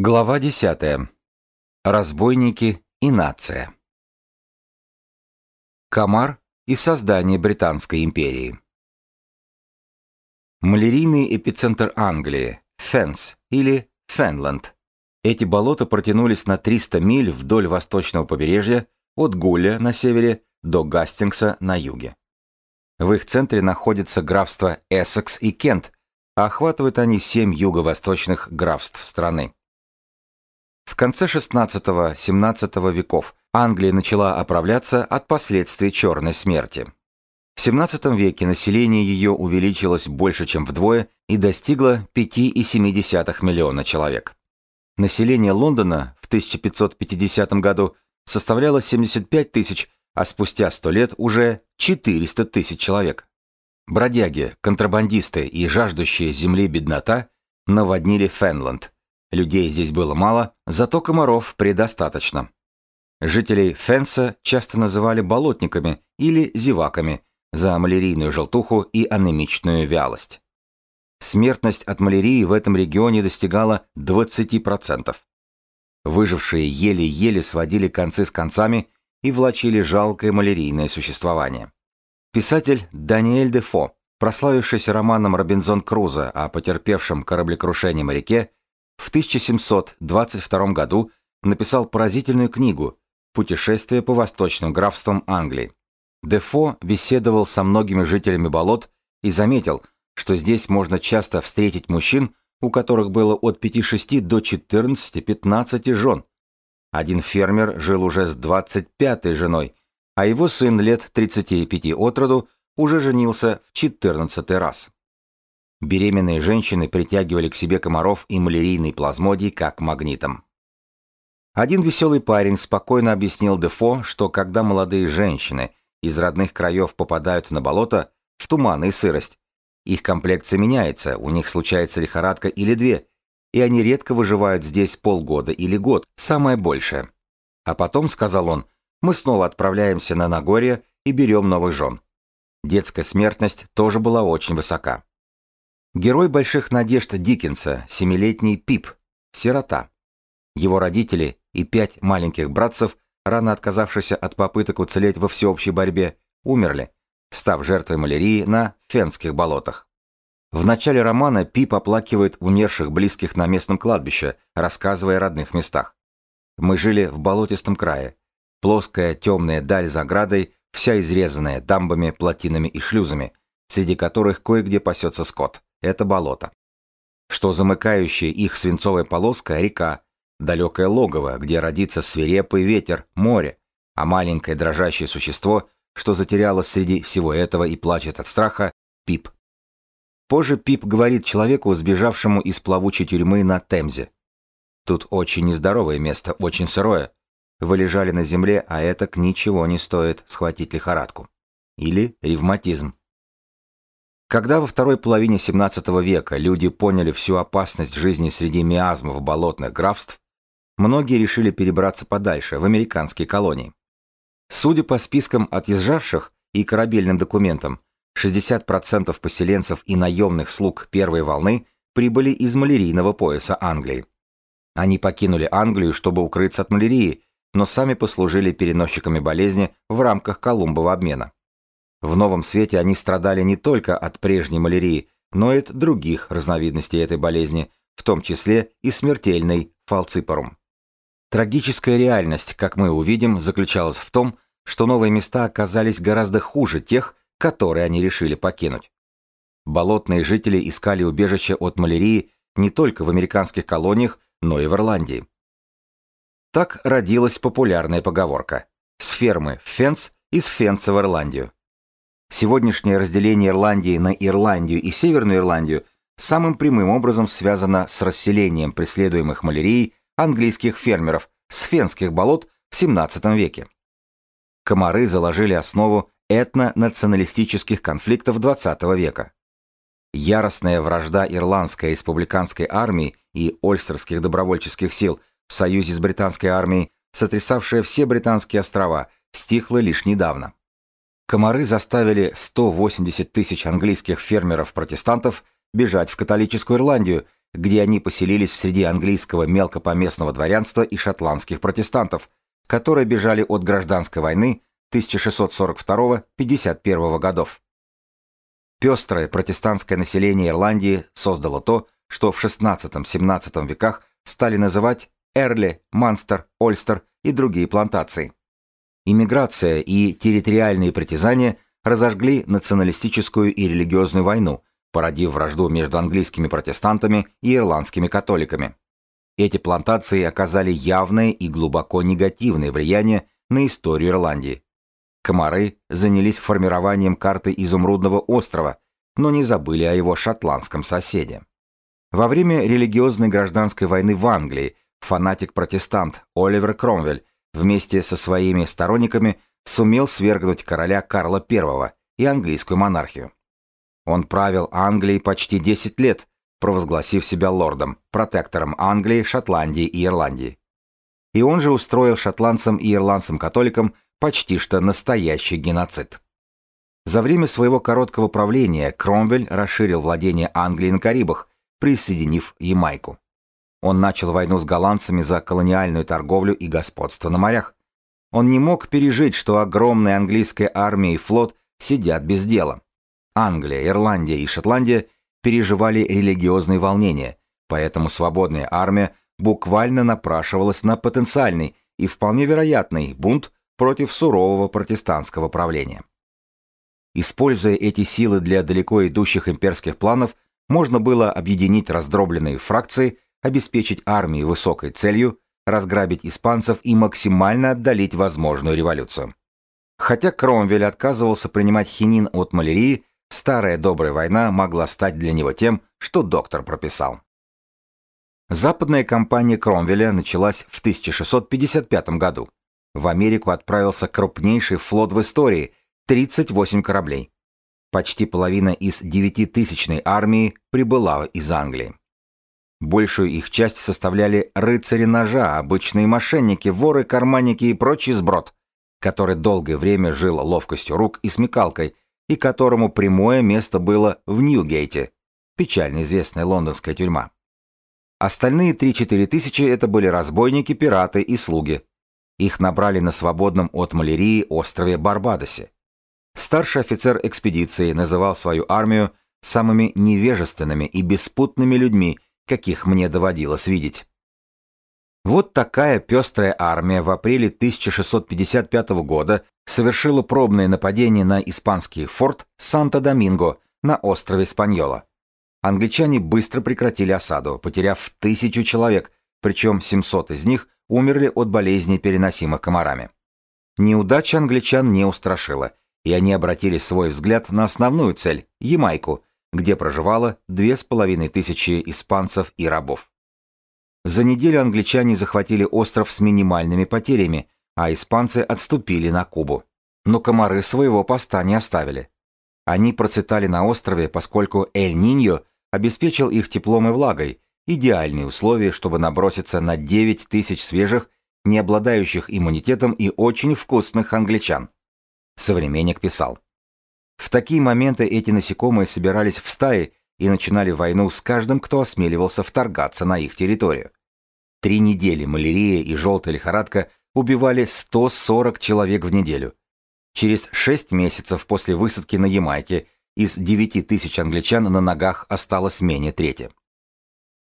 Глава 10. Разбойники и нация. Комар и создание Британской империи. Малярийный эпицентр Англии, Фенс или Фенланд. Эти болота протянулись на 300 миль вдоль восточного побережья от Гуля на севере до Гастингса на юге. В их центре находятся графства Эссекс и Кент, а охватывают они семь юго-восточных графств страны. В конце XVI-XVII веков Англия начала оправляться от последствий Черной смерти. В XVII веке население ее увеличилось больше, чем вдвое и достигло 5,7 миллиона человек. Население Лондона в 1550 году составляло 75 тысяч, а спустя 100 лет уже 400 тысяч человек. Бродяги, контрабандисты и жаждущие земли беднота наводнили Фенланд – Людей здесь было мало, зато комаров предостаточно. Жителей Фенса часто называли болотниками или зеваками за малярийную желтуху и анемичную вялость. Смертность от малярии в этом регионе достигала 20%. Выжившие еле-еле сводили концы с концами и влачили жалкое малярийное существование. Писатель Даниэль Дефо, прославившийся романом «Робинзон Крузо» о потерпевшем кораблекрушении моряке, в 1722 году написал поразительную книгу «Путешествие по восточным графствам Англии». Дефо беседовал со многими жителями болот и заметил, что здесь можно часто встретить мужчин, у которых было от 5-6 до 14-15 жен. Один фермер жил уже с 25-й женой, а его сын лет 35 от роду уже женился в 14 раз. Беременные женщины притягивали к себе комаров и малярийный плазмодий как магнитом. Один веселый парень спокойно объяснил Дефо, что когда молодые женщины из родных краев попадают на болото, в туман и сырость, их комплекция меняется, у них случается лихорадка или две, и они редко выживают здесь полгода или год, самое большее. А потом, сказал он, мы снова отправляемся на Нагорье и берем новых жен. Детская смертность тоже была очень высока. Герой больших надежд Диккенса, семилетний Пип, сирота. Его родители и пять маленьких братцев, рано отказавшихся от попыток уцелеть во всеобщей борьбе, умерли, став жертвой малярии на Фенских болотах. В начале романа Пип оплакивает умерших близких на местном кладбище, рассказывая о родных местах. Мы жили в болотистом крае. Плоская темная даль за оградой, вся изрезанная дамбами, плотинами и шлюзами, среди которых кое-где пасется скот это болото. Что замыкающая их свинцовая полоска – река, далекое логово, где родится свирепый ветер, море, а маленькое дрожащее существо, что затерялось среди всего этого и плачет от страха – Пип. Позже Пип говорит человеку, сбежавшему из плавучей тюрьмы на Темзе. Тут очень нездоровое место, очень сырое. Вы лежали на земле, а это ничего не стоит схватить лихорадку. Или ревматизм. Когда во второй половине XVII века люди поняли всю опасность жизни среди миазмов болотных графств, многие решили перебраться подальше, в американские колонии. Судя по спискам отъезжавших и корабельным документам, 60% поселенцев и наемных слуг первой волны прибыли из малярийного пояса Англии. Они покинули Англию, чтобы укрыться от малярии, но сами послужили переносчиками болезни в рамках Колумбова обмена. В новом свете они страдали не только от прежней малярии, но и от других разновидностей этой болезни, в том числе и смертельной фалципарум. Трагическая реальность, как мы увидим, заключалась в том, что новые места оказались гораздо хуже тех, которые они решили покинуть. Болотные жители искали убежище от малярии не только в американских колониях, но и в Ирландии. Так родилась популярная поговорка «С фермы в Фенс, из Фенса в Ирландию». Сегодняшнее разделение Ирландии на Ирландию и Северную Ирландию самым прямым образом связано с расселением преследуемых малярией английских фермеров с фенских болот в XVII веке. Комары заложили основу этно-националистических конфликтов XX века. Яростная вражда ирландской республиканской армии и ольстерских добровольческих сил в союзе с британской армией, сотрясавшая все британские острова, стихла лишь недавно. Комары заставили 180 тысяч английских фермеров-протестантов бежать в католическую Ирландию где они поселились среди английского мелкопоместного дворянства и шотландских протестантов, которые бежали от гражданской войны 1642-51 годов. Пестрое протестантское население Ирландии создало то, что в XVI-XVII веках стали называть Эрли, Манстер, Ольстер и другие плантации. Иммиграция и территориальные притязания разожгли националистическую и религиозную войну, породив вражду между английскими протестантами и ирландскими католиками. Эти плантации оказали явное и глубоко негативное влияние на историю Ирландии. Комары занялись формированием карты Изумрудного острова, но не забыли о его шотландском соседе. Во время религиозной гражданской войны в Англии фанатик-протестант Оливер Кромвель вместе со своими сторонниками сумел свергнуть короля Карла I и английскую монархию. Он правил Англией почти 10 лет, провозгласив себя лордом, протектором Англии, Шотландии и Ирландии. И он же устроил шотландцам и ирландцам-католикам почти что настоящий геноцид. За время своего короткого правления Кромвель расширил владение Англии на Карибах, присоединив Ямайку. Он начал войну с голландцами за колониальную торговлю и господство на морях. Он не мог пережить, что огромная английская армия и флот сидят без дела. Англия, Ирландия и Шотландия переживали религиозные волнения, поэтому свободная армия буквально напрашивалась на потенциальный и вполне вероятный бунт против сурового протестантского правления. Используя эти силы для далеко идущих имперских планов, можно было объединить раздробленные фракции, обеспечить армии высокой целью, разграбить испанцев и максимально отдалить возможную революцию. Хотя Кромвель отказывался принимать хинин от малярии, старая добрая война могла стать для него тем, что доктор прописал. Западная кампания Кромвеля началась в 1655 году. В Америку отправился крупнейший флот в истории – 38 кораблей. Почти половина из девятитысячной армии прибыла из Англии. Большую их часть составляли рыцари ножа, обычные мошенники, воры, карманники и прочий сброд, который долгое время жил ловкостью рук и смекалкой, и которому прямое место было в Ньюгейте, печально известная лондонская тюрьма. Остальные 3-4 тысячи это были разбойники, пираты и слуги. Их набрали на свободном от малярии острове Барбадосе. Старший офицер экспедиции называл свою армию самыми невежественными и беспутными людьми, каких мне доводилось видеть. Вот такая пестрая армия в апреле 1655 года совершила пробное нападение на испанский форт Санто-Доминго на острове Спаньола. Англичане быстро прекратили осаду, потеряв тысячу человек, причем 700 из них умерли от болезней, переносимых комарами. Неудача англичан не устрашила, и они обратили свой взгляд на основную цель – Ямайку, где проживало две с половиной тысячи испанцев и рабов. За неделю англичане захватили остров с минимальными потерями, а испанцы отступили на Кубу. Но комары своего поста не оставили. Они процветали на острове, поскольку Эль-Ниньо обеспечил их теплом и влагой, идеальные условия, чтобы наброситься на 9 тысяч свежих, не обладающих иммунитетом и очень вкусных англичан. Современник писал. В такие моменты эти насекомые собирались в стаи и начинали войну с каждым, кто осмеливался вторгаться на их территорию. Три недели малярия и желтая лихорадка убивали 140 человек в неделю. Через 6 месяцев после высадки на Ямайке из 9 тысяч англичан на ногах осталось менее трети.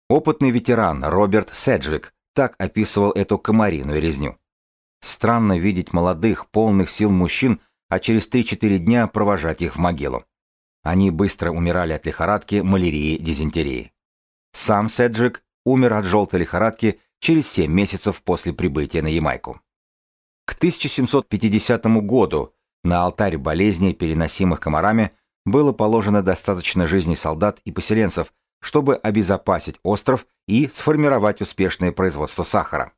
Опытный ветеран Роберт Седжвик так описывал эту комариную резню. Странно видеть молодых, полных сил мужчин, а через 3-4 дня провожать их в могилу. Они быстро умирали от лихорадки, малярии, дизентерии. Сам Седжвик умер от желтой лихорадки через 7 месяцев после прибытия на Ямайку. К 1750 году на алтарь болезней, переносимых комарами, было положено достаточно жизней солдат и поселенцев, чтобы обезопасить остров и сформировать успешное производство сахара.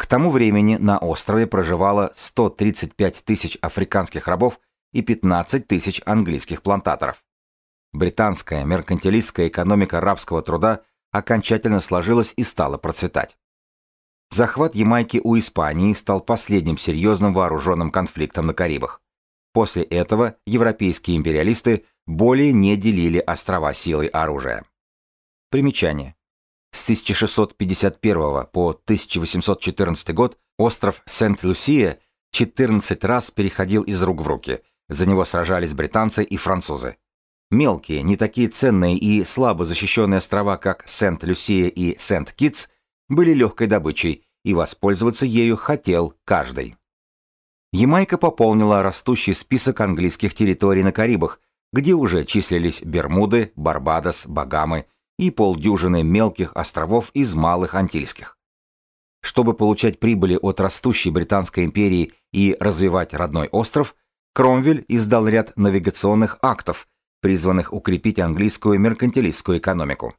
К тому времени на острове проживало 135 тысяч африканских рабов и 15 тысяч английских плантаторов. Британская меркантилистская экономика рабского труда окончательно сложилась и стала процветать. Захват Ямайки у Испании стал последним серьезным вооруженным конфликтом на Карибах. После этого европейские империалисты более не делили острова силой оружия. Примечание. С 1651 по 1814 год остров Сент-Люсия 14 раз переходил из рук в руки. За него сражались британцы и французы. Мелкие, не такие ценные и слабо защищенные острова, как Сент-Люсия и Сент-Китс, были легкой добычей, и воспользоваться ею хотел каждый. Ямайка пополнила растущий список английских территорий на Карибах, где уже числились Бермуды, Барбадос, Багамы и полдюжины мелких островов из малых антильских. Чтобы получать прибыли от растущей Британской империи и развивать родной остров, Кромвель издал ряд навигационных актов, призванных укрепить английскую меркантилистскую экономику.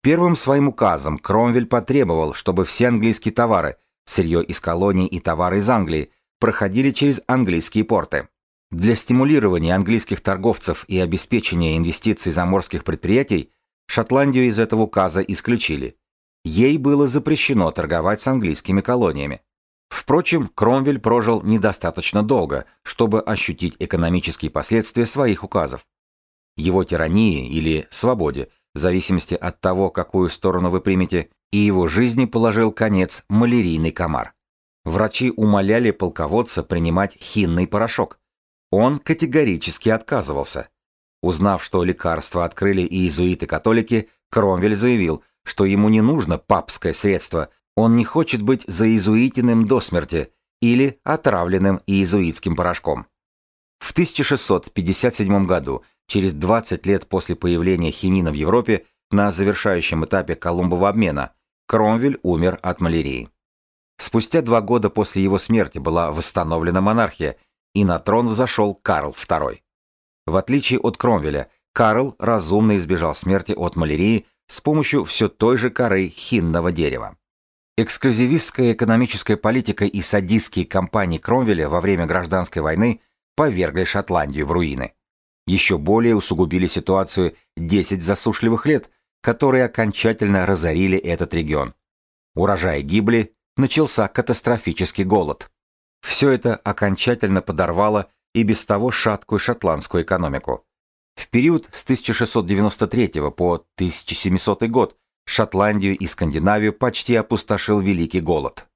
Первым своим указом Кромвель потребовал, чтобы все английские товары, сырье из колоний и товары из Англии, проходили через английские порты. Для стимулирования английских торговцев и обеспечения инвестиций заморских предприятий Шотландию из этого указа исключили. Ей было запрещено торговать с английскими колониями. Впрочем, Кромвель прожил недостаточно долго, чтобы ощутить экономические последствия своих указов. Его тирании или свободе, в зависимости от того, какую сторону вы примете, и его жизни положил конец малярийный комар. Врачи умоляли полководца принимать хинный порошок. Он категорически отказывался. Узнав, что лекарство открыли и иезуиты-католики, Кромвель заявил, что ему не нужно папское средство, он не хочет быть заиезуитиным до смерти или отравленным иезуитским порошком. В 1657 году, через 20 лет после появления хинина в Европе, на завершающем этапе Колумбова обмена, Кромвель умер от малярии. Спустя два года после его смерти была восстановлена монархия, и на трон взошел Карл II. В отличие от Кромвеля, Карл разумно избежал смерти от малярии с помощью все той же коры хинного дерева. Эксклюзивистская экономическая политика и садистские кампании Кромвеля во время гражданской войны повергли Шотландию в руины. Еще более усугубили ситуацию 10 засушливых лет, которые окончательно разорили этот регион. Урожаи гибли, начался катастрофический голод. Все это окончательно подорвало и без того шаткую шотландскую экономику. В период с 1693 по 1700 год Шотландию и Скандинавию почти опустошил Великий голод.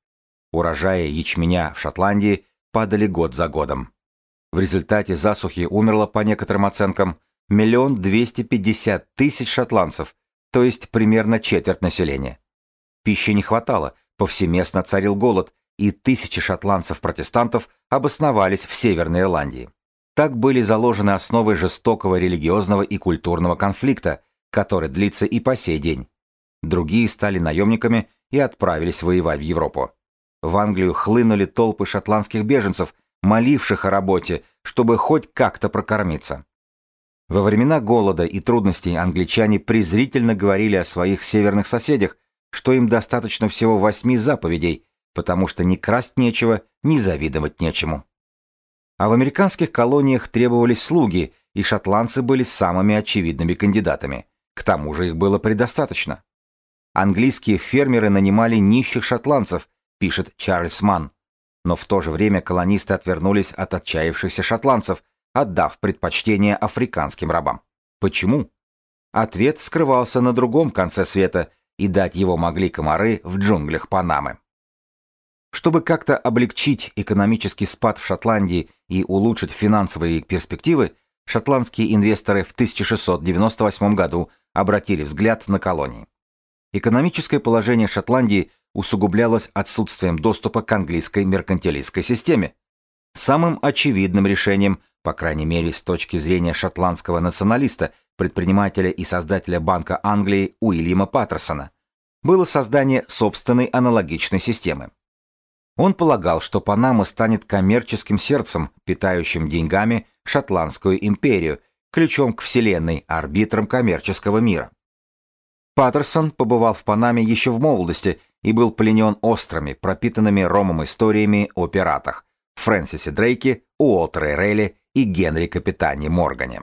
Урожаи ячменя в Шотландии падали год за годом. В результате засухи умерло, по некоторым оценкам, миллион двести пятьдесят тысяч шотландцев, то есть примерно четверть населения. Пищи не хватало, Повсеместно царил голод, и тысячи шотландцев-протестантов обосновались в Северной Ирландии. Так были заложены основы жестокого религиозного и культурного конфликта, который длится и по сей день. Другие стали наемниками и отправились воевать в Европу. В Англию хлынули толпы шотландских беженцев, моливших о работе, чтобы хоть как-то прокормиться. Во времена голода и трудностей англичане презрительно говорили о своих северных соседях, что им достаточно всего восьми заповедей, потому что ни красть нечего, ни завидовать нечему. А в американских колониях требовались слуги, и шотландцы были самыми очевидными кандидатами. К тому же их было предостаточно. Английские фермеры нанимали нищих шотландцев, пишет Чарльз Манн. Но в то же время колонисты отвернулись от отчаявшихся шотландцев, отдав предпочтение африканским рабам. Почему? Ответ скрывался на другом конце света – и дать его могли комары в джунглях Панамы. Чтобы как-то облегчить экономический спад в Шотландии и улучшить финансовые перспективы, шотландские инвесторы в 1698 году обратили взгляд на колонии. Экономическое положение Шотландии усугублялось отсутствием доступа к английской меркантилистской системе. Самым очевидным решением, по крайней мере с точки зрения шотландского националиста, предпринимателя и создателя Банка Англии Уильяма Паттерсона, было создание собственной аналогичной системы. Он полагал, что Панама станет коммерческим сердцем, питающим деньгами шотландскую империю, ключом к вселенной, арбитром коммерческого мира. Паттерсон побывал в Панаме еще в молодости и был пленен острыми, пропитанными ромом историями о пиратах Фрэнсисе Дрейке, Уолтере Рейли и Генри Капитане Моргане.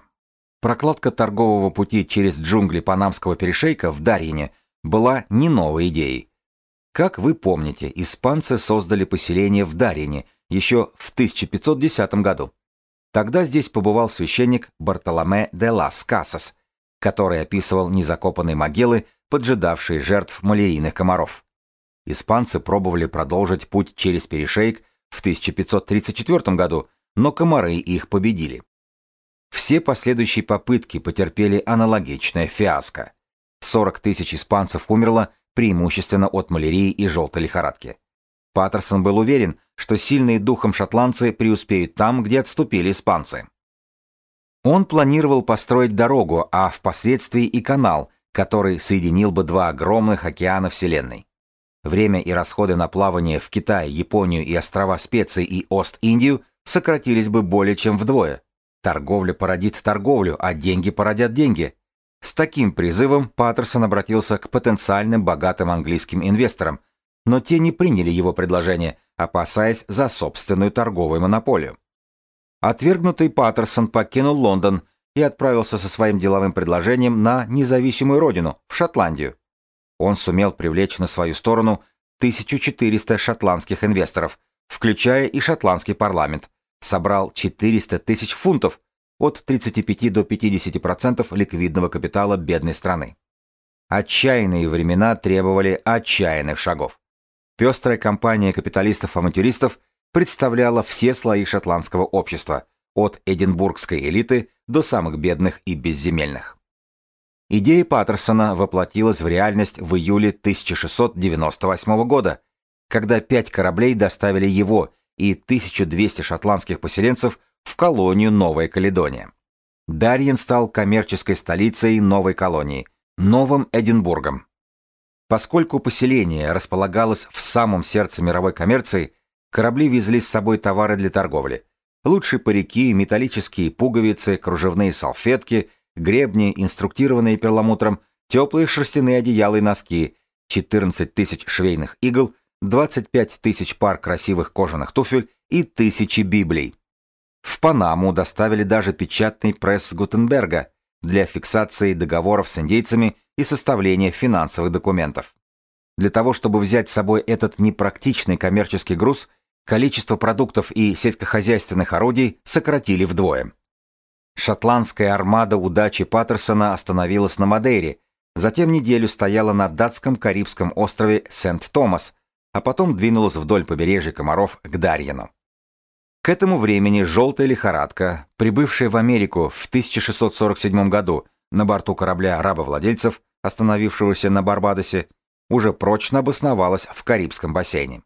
Прокладка торгового пути через джунгли Панамского перешейка в Дарьине была не новой идеей. Как вы помните, испанцы создали поселение в Дарьине еще в 1510 году. Тогда здесь побывал священник Бартоломе де лас Касас, который описывал незакопанные могилы, поджидавшие жертв малярийных комаров. Испанцы пробовали продолжить путь через перешейк в 1534 году, но комары их победили. Все последующие попытки потерпели аналогичное фиаско. 40 тысяч испанцев умерло преимущественно от малярии и желтой лихорадки. Паттерсон был уверен, что сильные духом шотландцы преуспеют там, где отступили испанцы. Он планировал построить дорогу, а впоследствии и канал, который соединил бы два огромных океана Вселенной. Время и расходы на плавание в Китай, Японию и острова Специй и Ост-Индию сократились бы более чем вдвое. Торговля породит торговлю, а деньги породят деньги. С таким призывом Паттерсон обратился к потенциальным богатым английским инвесторам, но те не приняли его предложение, опасаясь за собственную торговую монополию. Отвергнутый Паттерсон покинул Лондон и отправился со своим деловым предложением на независимую родину, в Шотландию. Он сумел привлечь на свою сторону 1400 шотландских инвесторов, включая и шотландский парламент, собрал 400 тысяч фунтов, от 35 до 50% ликвидного капитала бедной страны. Отчаянные времена требовали отчаянных шагов. Пестрая компания капиталистов-авантюристов представляла все слои шотландского общества, от эдинбургской элиты до самых бедных и безземельных. Идея Паттерсона воплотилась в реальность в июле 1698 года, когда пять кораблей доставили его и 1200 шотландских поселенцев в колонию Новая Каледония. Дарьин стал коммерческой столицей новой колонии, Новым Эдинбургом. Поскольку поселение располагалось в самом сердце мировой коммерции, корабли везли с собой товары для торговли. Лучшие парики, металлические пуговицы, кружевные салфетки – гребни, инструктированные перламутром, теплые шерстяные одеяла и носки, 14 тысяч швейных игл, 25 тысяч пар красивых кожаных туфель и тысячи библий. В Панаму доставили даже печатный пресс Гутенберга для фиксации договоров с индейцами и составления финансовых документов. Для того, чтобы взять с собой этот непрактичный коммерческий груз, количество продуктов и сельскохозяйственных орудий сократили вдвое. Шотландская армада удачи Паттерсона остановилась на Мадейре, затем неделю стояла на датском карибском острове Сент-Томас, а потом двинулась вдоль побережья Комаров к Дарьину. К этому времени желтая лихорадка, прибывшая в Америку в 1647 году на борту корабля рабовладельцев, остановившегося на Барбадосе, уже прочно обосновалась в Карибском бассейне.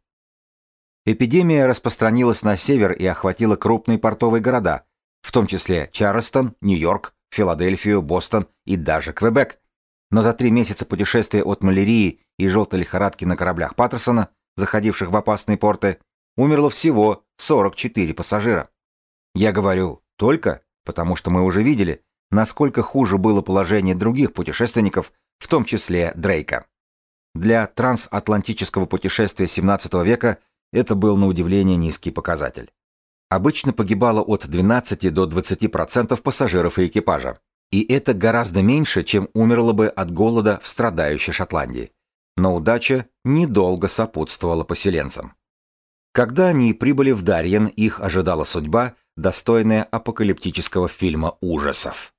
Эпидемия распространилась на север и охватила крупные портовые города, в том числе Чарльстон, Нью-Йорк, Филадельфию, Бостон и даже Квебек. Но за три месяца путешествия от малярии и желтой лихорадки на кораблях Паттерсона, заходивших в опасные порты, умерло всего 44 пассажира. Я говорю «только», потому что мы уже видели, насколько хуже было положение других путешественников, в том числе Дрейка. Для трансатлантического путешествия 17 века это был на удивление низкий показатель обычно погибало от 12 до 20% пассажиров и экипажа. И это гораздо меньше, чем умерло бы от голода в страдающей Шотландии. Но удача недолго сопутствовала поселенцам. Когда они прибыли в Дарьен, их ожидала судьба, достойная апокалиптического фильма ужасов.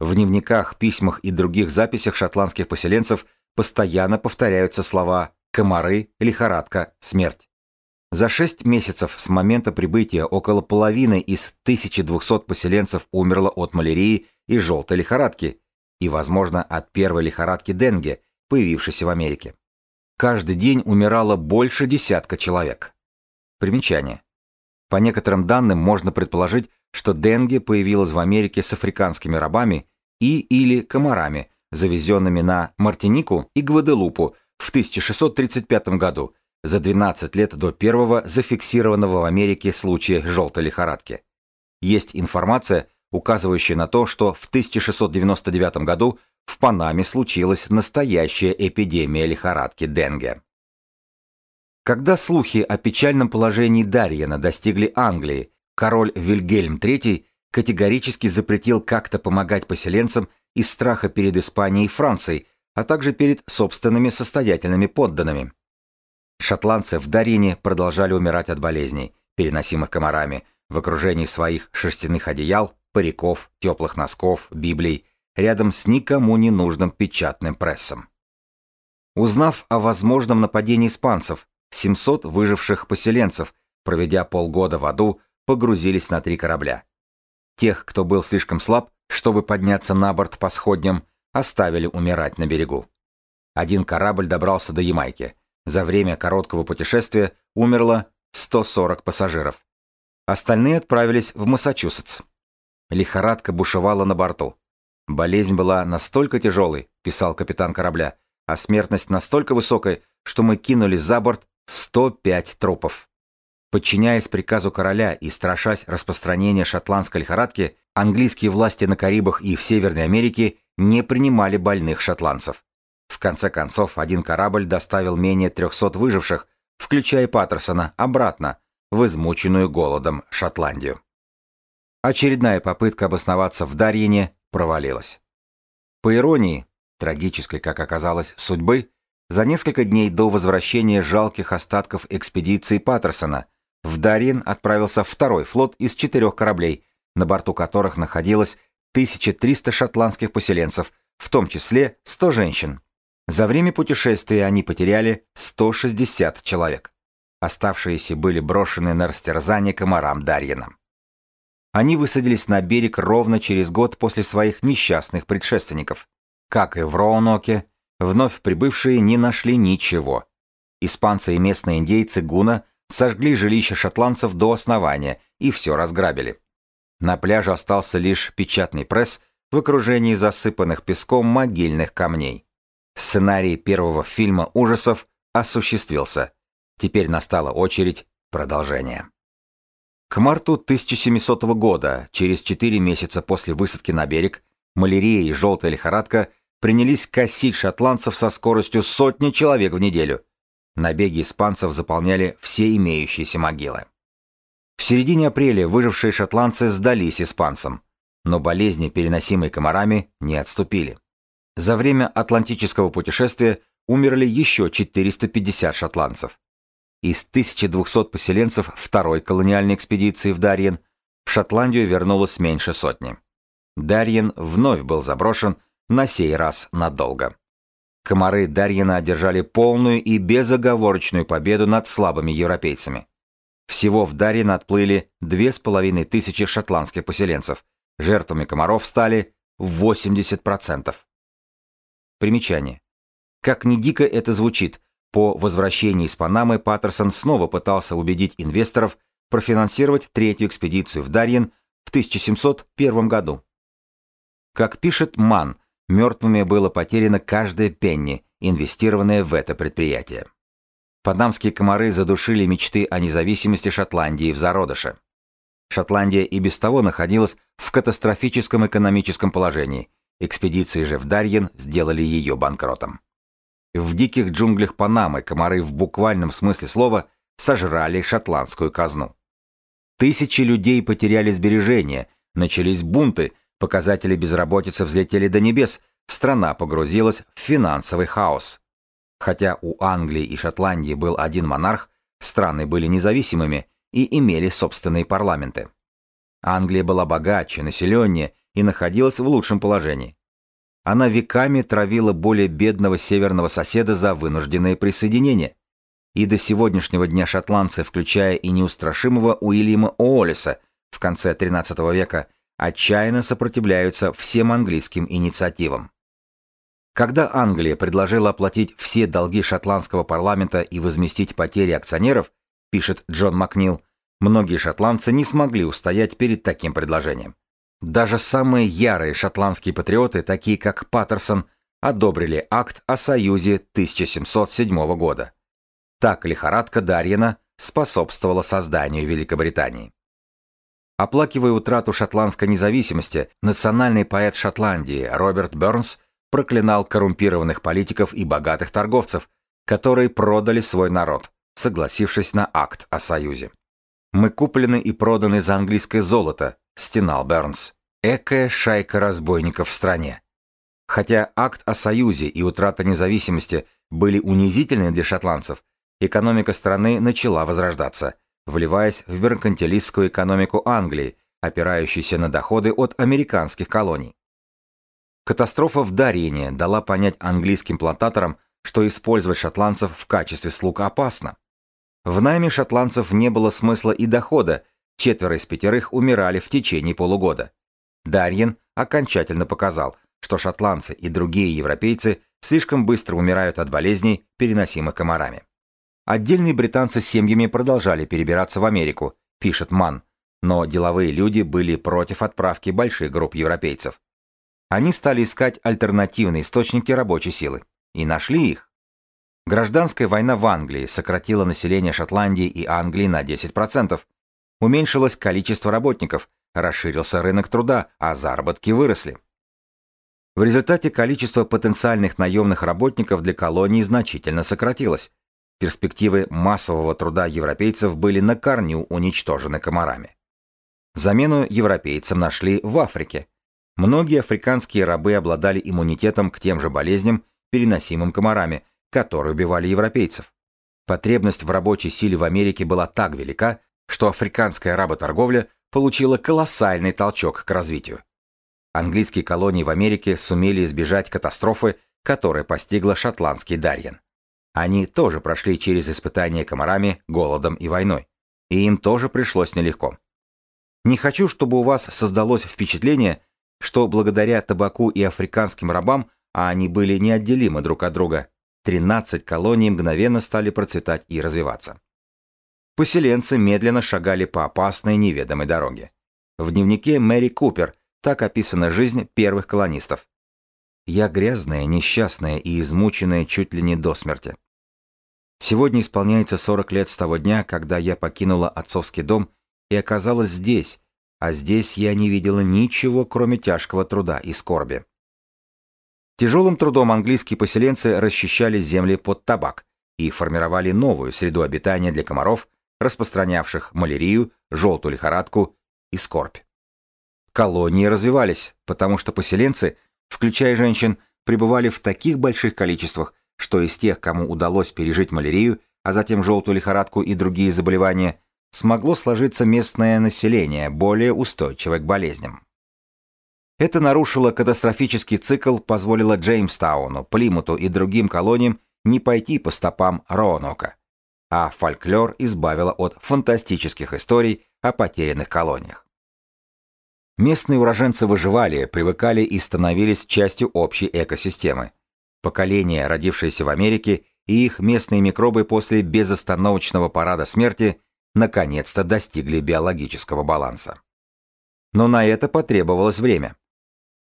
В дневниках, письмах и других записях шотландских поселенцев постоянно повторяются слова «комары», «лихорадка», «смерть». За шесть месяцев с момента прибытия около половины из 1200 поселенцев умерло от малярии и желтой лихорадки, и, возможно, от первой лихорадки Денге, появившейся в Америке. Каждый день умирало больше десятка человек. Примечание. По некоторым данным можно предположить, что Денге появилась в Америке с африканскими рабами и или комарами, завезенными на Мартинику и Гваделупу в 1635 году – за 12 лет до первого зафиксированного в Америке случая желтой лихорадки. Есть информация, указывающая на то, что в 1699 году в Панаме случилась настоящая эпидемия лихорадки Денге. Когда слухи о печальном положении Дарьена достигли Англии, король Вильгельм III категорически запретил как-то помогать поселенцам из страха перед Испанией и Францией, а также перед собственными состоятельными подданными. Шотландцы в Дарине продолжали умирать от болезней, переносимых комарами, в окружении своих шерстяных одеял, париков, теплых носков, библий, рядом с никому не нужным печатным прессом. Узнав о возможном нападении испанцев, 700 выживших поселенцев, проведя полгода в аду, погрузились на три корабля. Тех, кто был слишком слаб, чтобы подняться на борт по сходням, оставили умирать на берегу. Один корабль добрался до Ямайки. За время короткого путешествия умерло 140 пассажиров. Остальные отправились в Массачусетс. Лихорадка бушевала на борту. Болезнь была настолько тяжелой, писал капитан корабля, а смертность настолько высокой, что мы кинули за борт 105 трупов. Подчиняясь приказу короля и страшась распространения шотландской лихорадки, английские власти на Карибах и в Северной Америке не принимали больных шотландцев. В конце концов, один корабль доставил менее 300 выживших, включая Паттерсона, обратно, в измученную голодом Шотландию. Очередная попытка обосноваться в Дарьине провалилась. По иронии, трагической, как оказалось, судьбы, за несколько дней до возвращения жалких остатков экспедиции Паттерсона в Дарьин отправился второй флот из четырех кораблей, на борту которых находилось 1300 шотландских поселенцев, в том числе 100 женщин. За время путешествия они потеряли 160 человек. Оставшиеся были брошены на растерзание комарам Дарьина. Они высадились на берег ровно через год после своих несчастных предшественников. Как и в Роуноке, вновь прибывшие не нашли ничего. Испанцы и местные индейцы Гуна сожгли жилище шотландцев до основания и все разграбили. На пляже остался лишь печатный пресс в окружении засыпанных песком могильных камней. Сценарий первого фильма ужасов осуществился. Теперь настала очередь продолжения. К марту 1700 года, через 4 месяца после высадки на берег, малярия и желтая лихорадка принялись косить шотландцев со скоростью сотни человек в неделю. Набеги испанцев заполняли все имеющиеся могилы. В середине апреля выжившие шотландцы сдались испанцам, но болезни, переносимые комарами, не отступили. За время атлантического путешествия умерли еще 450 шотландцев. Из 1200 поселенцев второй колониальной экспедиции в Дарьен в Шотландию вернулось меньше сотни. Дарьен вновь был заброшен, на сей раз надолго. Комары Дарьена одержали полную и безоговорочную победу над слабыми европейцами. Всего в Дарьен отплыли две с половиной тысячи шотландских поселенцев. Жертвами комаров стали 80%. Примечание. Как ни дико это звучит, по возвращении из Панамы Паттерсон снова пытался убедить инвесторов профинансировать третью экспедицию в Дарьен в 1701 году. Как пишет Ман, мертвыми было потеряно каждое пенни, инвестированное в это предприятие. Панамские комары задушили мечты о независимости Шотландии в зародыше. Шотландия и без того находилась в катастрофическом экономическом положении, экспедиции же в Дарьен сделали ее банкротом. В диких джунглях Панамы комары в буквальном смысле слова сожрали шотландскую казну. Тысячи людей потеряли сбережения, начались бунты, Показатели безработицы взлетели до небес, страна погрузилась в финансовый хаос. Хотя у Англии и Шотландии был один монарх, страны были независимыми и имели собственные парламенты. Англия была богаче, населеннее и находилась в лучшем положении. Она веками травила более бедного северного соседа за вынужденное присоединение. И до сегодняшнего дня шотландцы, включая и неустрашимого Уильяма Уоллеса в конце XIII века, отчаянно сопротивляются всем английским инициативам. Когда Англия предложила оплатить все долги шотландского парламента и возместить потери акционеров, пишет Джон Макнил, многие шотландцы не смогли устоять перед таким предложением. Даже самые ярые шотландские патриоты, такие как Паттерсон, одобрили акт о союзе 1707 года. Так лихорадка Дарьина способствовала созданию Великобритании. Оплакивая утрату шотландской независимости, национальный поэт Шотландии Роберт Бернс проклинал коррумпированных политиков и богатых торговцев, которые продали свой народ, согласившись на акт о союзе. «Мы куплены и проданы за английское золото», — стенал Бернс. «Экая шайка разбойников в стране». Хотя акт о союзе и утрата независимости были унизительны для шотландцев, экономика страны начала возрождаться — вливаясь в меркантилистскую экономику Англии, опирающуюся на доходы от американских колоний. Катастрофа в Дариене дала понять английским плантаторам, что использовать шотландцев в качестве слуг опасно. В найме шотландцев не было смысла и дохода, четверо из пятерых умирали в течение полугода. Дарьен окончательно показал, что шотландцы и другие европейцы слишком быстро умирают от болезней, переносимых комарами. Отдельные британцы с семьями продолжали перебираться в Америку, пишет Ман, но деловые люди были против отправки больших групп европейцев. Они стали искать альтернативные источники рабочей силы. И нашли их. Гражданская война в Англии сократила население Шотландии и Англии на 10%. Уменьшилось количество работников, расширился рынок труда, а заработки выросли. В результате количество потенциальных наемных работников для колонии значительно сократилось. Перспективы массового труда европейцев были на корню уничтожены комарами. Замену европейцам нашли в Африке. Многие африканские рабы обладали иммунитетом к тем же болезням, переносимым комарами, которые убивали европейцев. Потребность в рабочей силе в Америке была так велика, что африканская работорговля получила колоссальный толчок к развитию. Английские колонии в Америке сумели избежать катастрофы, которая постигла шотландский Дарьен. Они тоже прошли через испытания комарами, голодом и войной. И им тоже пришлось нелегко. Не хочу, чтобы у вас создалось впечатление, что благодаря табаку и африканским рабам, а они были неотделимы друг от друга, 13 колоний мгновенно стали процветать и развиваться. Поселенцы медленно шагали по опасной неведомой дороге. В дневнике Мэри Купер так описана жизнь первых колонистов. «Я грязная, несчастная и измученная чуть ли не до смерти. Сегодня исполняется 40 лет с того дня, когда я покинула отцовский дом и оказалась здесь, а здесь я не видела ничего, кроме тяжкого труда и скорби. Тяжелым трудом английские поселенцы расчищали земли под табак и формировали новую среду обитания для комаров, распространявших малярию, желтую лихорадку и скорбь. Колонии развивались, потому что поселенцы, включая женщин, пребывали в таких больших количествах, что из тех, кому удалось пережить малярию, а затем желтую лихорадку и другие заболевания, смогло сложиться местное население, более устойчивое к болезням. Это нарушило катастрофический цикл, позволило Джеймстауну, Плимуту и другим колониям не пойти по стопам Роанока, а фольклор избавило от фантастических историй о потерянных колониях. Местные уроженцы выживали, привыкали и становились частью общей экосистемы. Поколения, родившиеся в Америке, и их местные микробы после безостановочного парада смерти наконец-то достигли биологического баланса. Но на это потребовалось время.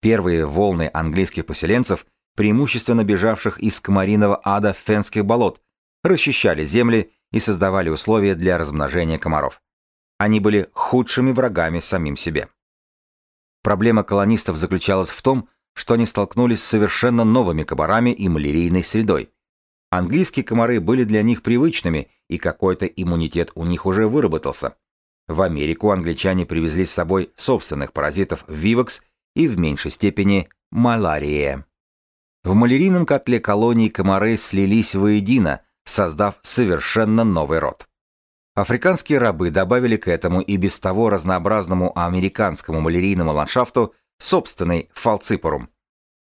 Первые волны английских поселенцев, преимущественно бежавших из комариного ада фенских болот, расчищали земли и создавали условия для размножения комаров. Они были худшими врагами самим себе. Проблема колонистов заключалась в том, что они столкнулись с совершенно новыми комарами и малярийной средой. Английские комары были для них привычными, и какой-то иммунитет у них уже выработался. В Америку англичане привезли с собой собственных паразитов вивокс и в меньшей степени малария. В малярийном котле колонии комары слились воедино, создав совершенно новый род. Африканские рабы добавили к этому и без того разнообразному американскому малярийному ландшафту собственный фалципорум.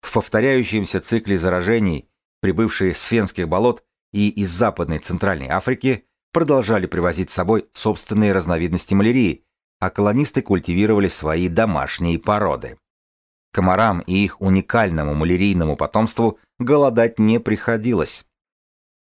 В повторяющемся цикле заражений, прибывшие с фенских болот и из Западной Центральной Африки, продолжали привозить с собой собственные разновидности малярии, а колонисты культивировали свои домашние породы. Комарам и их уникальному малярийному потомству голодать не приходилось.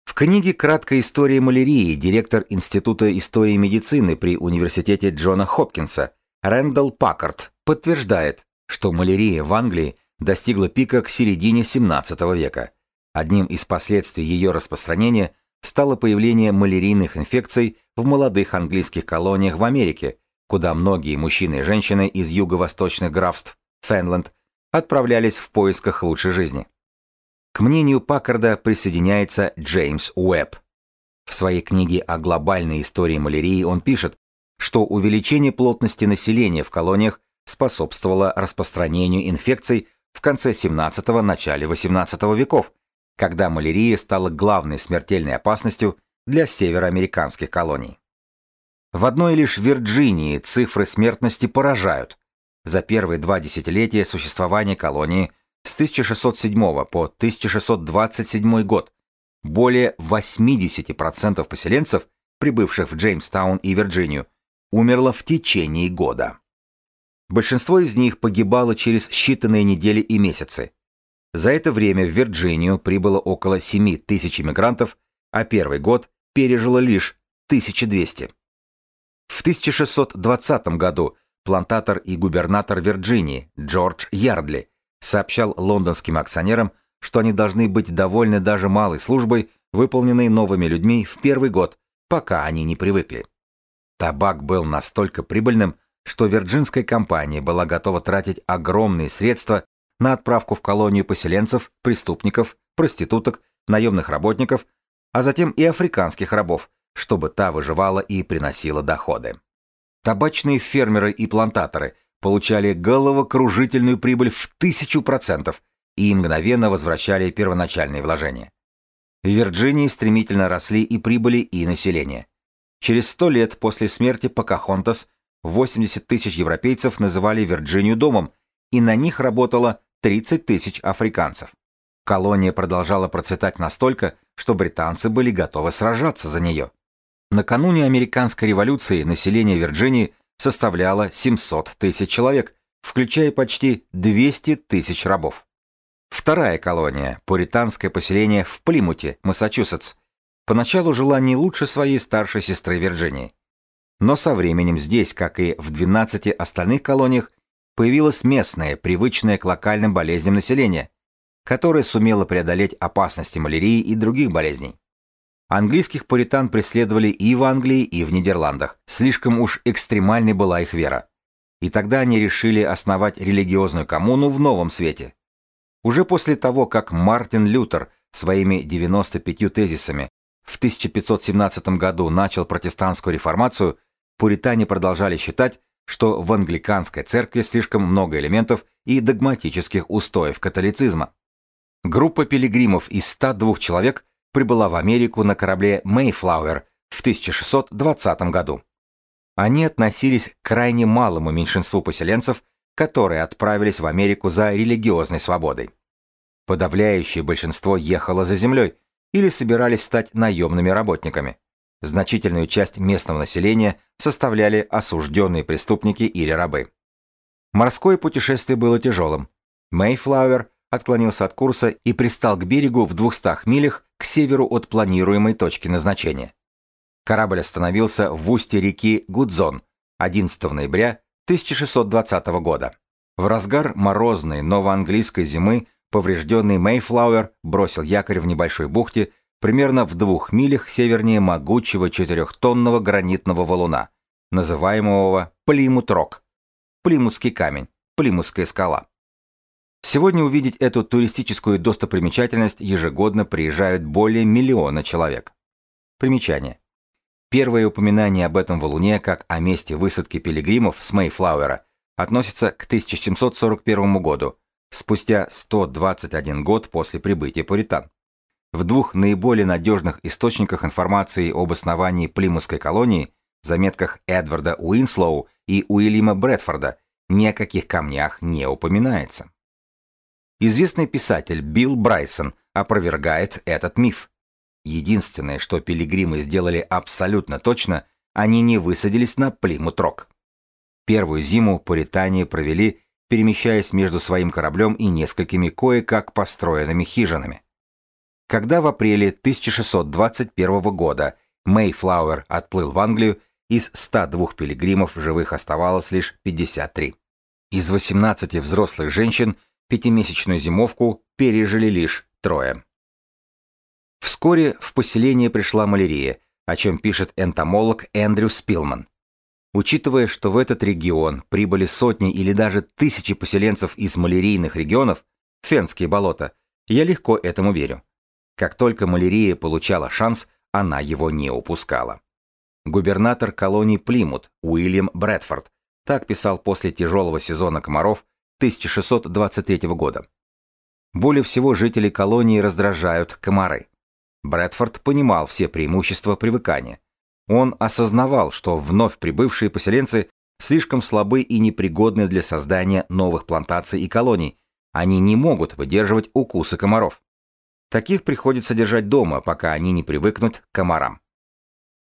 В книге «Краткая история малярии» директор Института истории медицины при Университете Джона Хопкинса Рэндалл Паккарт подтверждает, что малярия в Англии достигла пика к середине 17 века. Одним из последствий ее распространения стало появление малярийных инфекций в молодых английских колониях в Америке, куда многие мужчины и женщины из юго-восточных графств Фенленд отправлялись в поисках лучшей жизни. К мнению Паккарда присоединяется Джеймс Уэбб. В своей книге о глобальной истории малярии он пишет, что увеличение плотности населения в колониях способствовало распространению инфекций в конце 17 начале 18 веков, когда малярия стала главной смертельной опасностью для североамериканских колоний. В одной лишь Вирджинии цифры смертности поражают. За первые два десятилетия существования колонии С 1607 по 1627 год более 80% поселенцев, прибывших в Джеймстаун и Вирджинию, умерло в течение года. Большинство из них погибало через считанные недели и месяцы. За это время в Вирджинию прибыло около 7 тысяч иммигрантов, а первый год пережило лишь 1200. В 1620 году плантатор и губернатор Вирджинии Джордж Ярдли сообщал лондонским акционерам, что они должны быть довольны даже малой службой, выполненной новыми людьми в первый год, пока они не привыкли. Табак был настолько прибыльным, что вирджинская компания была готова тратить огромные средства на отправку в колонию поселенцев, преступников, проституток, наемных работников, а затем и африканских рабов, чтобы та выживала и приносила доходы. Табачные фермеры и плантаторы получали головокружительную прибыль в тысячу процентов и мгновенно возвращали первоначальные вложения. В Вирджинии стремительно росли и прибыли, и население. Через сто лет после смерти Покахонтас 80 тысяч европейцев называли Вирджинию домом, и на них работало 30 тысяч африканцев. Колония продолжала процветать настолько, что британцы были готовы сражаться за нее. Накануне американской революции население Вирджинии составляло 700 тысяч человек, включая почти 200 тысяч рабов. Вторая колония, пуританское поселение в Плимуте, Массачусетс, поначалу жила не лучше своей старшей сестры Вирджинии. Но со временем здесь, как и в 12 остальных колониях, появилось местное, привычное к локальным болезням население, которое сумело преодолеть опасности малярии и других болезней. Английских пуритан преследовали и в Англии, и в Нидерландах, слишком уж экстремальной была их вера. И тогда они решили основать религиозную коммуну в новом свете. Уже после того, как Мартин Лютер своими 95 тезисами в 1517 году начал протестантскую реформацию, пуритане продолжали считать, что в англиканской церкви слишком много элементов и догматических устоев католицизма. Группа пилигримов из 102 человек прибыла в Америку на корабле Mayflower в 1620 году. Они относились к крайне малому меньшинству поселенцев, которые отправились в Америку за религиозной свободой. Подавляющее большинство ехало за землей или собирались стать наемными работниками. Значительную часть местного населения составляли осужденные преступники или рабы. Морское путешествие было тяжелым. Мейфлауэр отклонился от курса и пристал к берегу в 200 милях к северу от планируемой точки назначения. Корабль остановился в устье реки Гудзон 11 ноября 1620 года. В разгар морозной новоанглийской зимы поврежденный Мейфлауэр бросил якорь в небольшой бухте примерно в двух милях севернее могучего четырехтонного гранитного валуна, называемого Плимут-Рок, Плимутский камень, Плимутская скала. Сегодня увидеть эту туристическую достопримечательность ежегодно приезжают более миллиона человек. Примечание. Первое упоминание об этом валуне как о месте высадки пилигримов с Мейфлауэра относится к 1741 году, спустя 121 год после прибытия пуритан. В двух наиболее надежных источниках информации об основании Плимутской колонии, заметках Эдварда Уинслоу и Уильяма Брэдфорда, ни о каких камнях не упоминается. Известный писатель Билл Брайсон опровергает этот миф. Единственное, что пилигримы сделали абсолютно точно, они не высадились на Плимут-Рок. Первую зиму пуритане провели, перемещаясь между своим кораблем и несколькими кое-как построенными хижинами. Когда в апреле 1621 года Мейфлауэр отплыл в Англию, из 102 пилигримов живых оставалось лишь 53. Из 18 взрослых женщин пятимесячную зимовку пережили лишь трое. Вскоре в поселение пришла малярия, о чем пишет энтомолог Эндрю Спилман. Учитывая, что в этот регион прибыли сотни или даже тысячи поселенцев из малярийных регионов, Фенские болота, я легко этому верю. Как только малярия получала шанс, она его не упускала. Губернатор колонии Плимут Уильям Брэдфорд так писал после тяжелого сезона комаров 1623 года. Более всего жители колонии раздражают комары. Брэдфорд понимал все преимущества привыкания. Он осознавал, что вновь прибывшие поселенцы слишком слабы и непригодны для создания новых плантаций и колоний, Они не могут выдерживать укусы комаров. Таких приходится держать дома, пока они не привыкнут к комарам.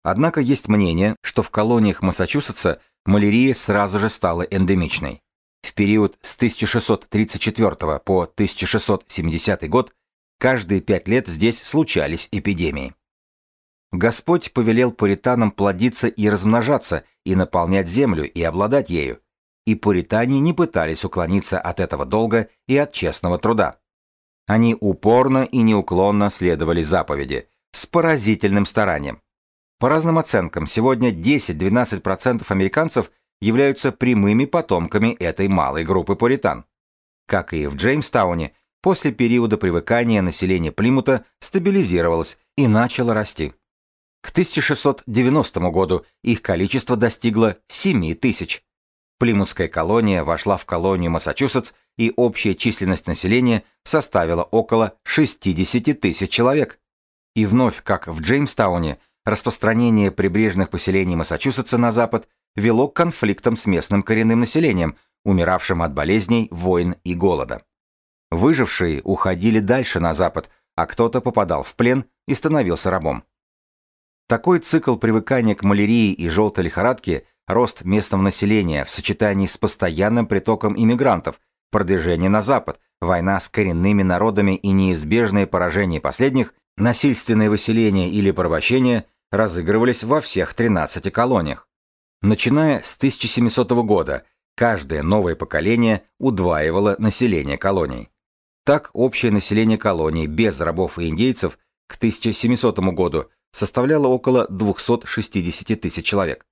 Однако есть мнение, что в колониях Массачусетса малярия сразу же стала эндемичной. В период с 1634 по 1670 год каждые пять лет здесь случались эпидемии. Господь повелел пуританам плодиться и размножаться, и наполнять землю, и обладать ею. И пуритане не пытались уклониться от этого долга и от честного труда. Они упорно и неуклонно следовали заповеди, с поразительным старанием. По разным оценкам, сегодня 10-12% американцев являются прямыми потомками этой малой группы пуритан. Как и в Джеймстауне, после периода привыкания население Плимута стабилизировалось и начало расти. К 1690 году их количество достигло 7 тысяч. Плимутская колония вошла в колонию Массачусетс, и общая численность населения составила около 60 тысяч человек. И вновь, как в Джеймстауне, распространение прибрежных поселений Массачусетса на запад вело к конфликтам с местным коренным населением, умиравшим от болезней, войн и голода. Выжившие уходили дальше на запад, а кто-то попадал в плен и становился рабом. Такой цикл привыкания к малярии и желтой лихорадке, рост местного населения в сочетании с постоянным притоком иммигрантов, продвижение на запад, война с коренными народами и неизбежное поражение последних, насильственное выселение или порабощение разыгрывались во всех 13 колониях. Начиная с 1700 года, каждое новое поколение удваивало население колоний. Так, общее население колоний без рабов и индейцев к 1700 году составляло около 260 тысяч человек.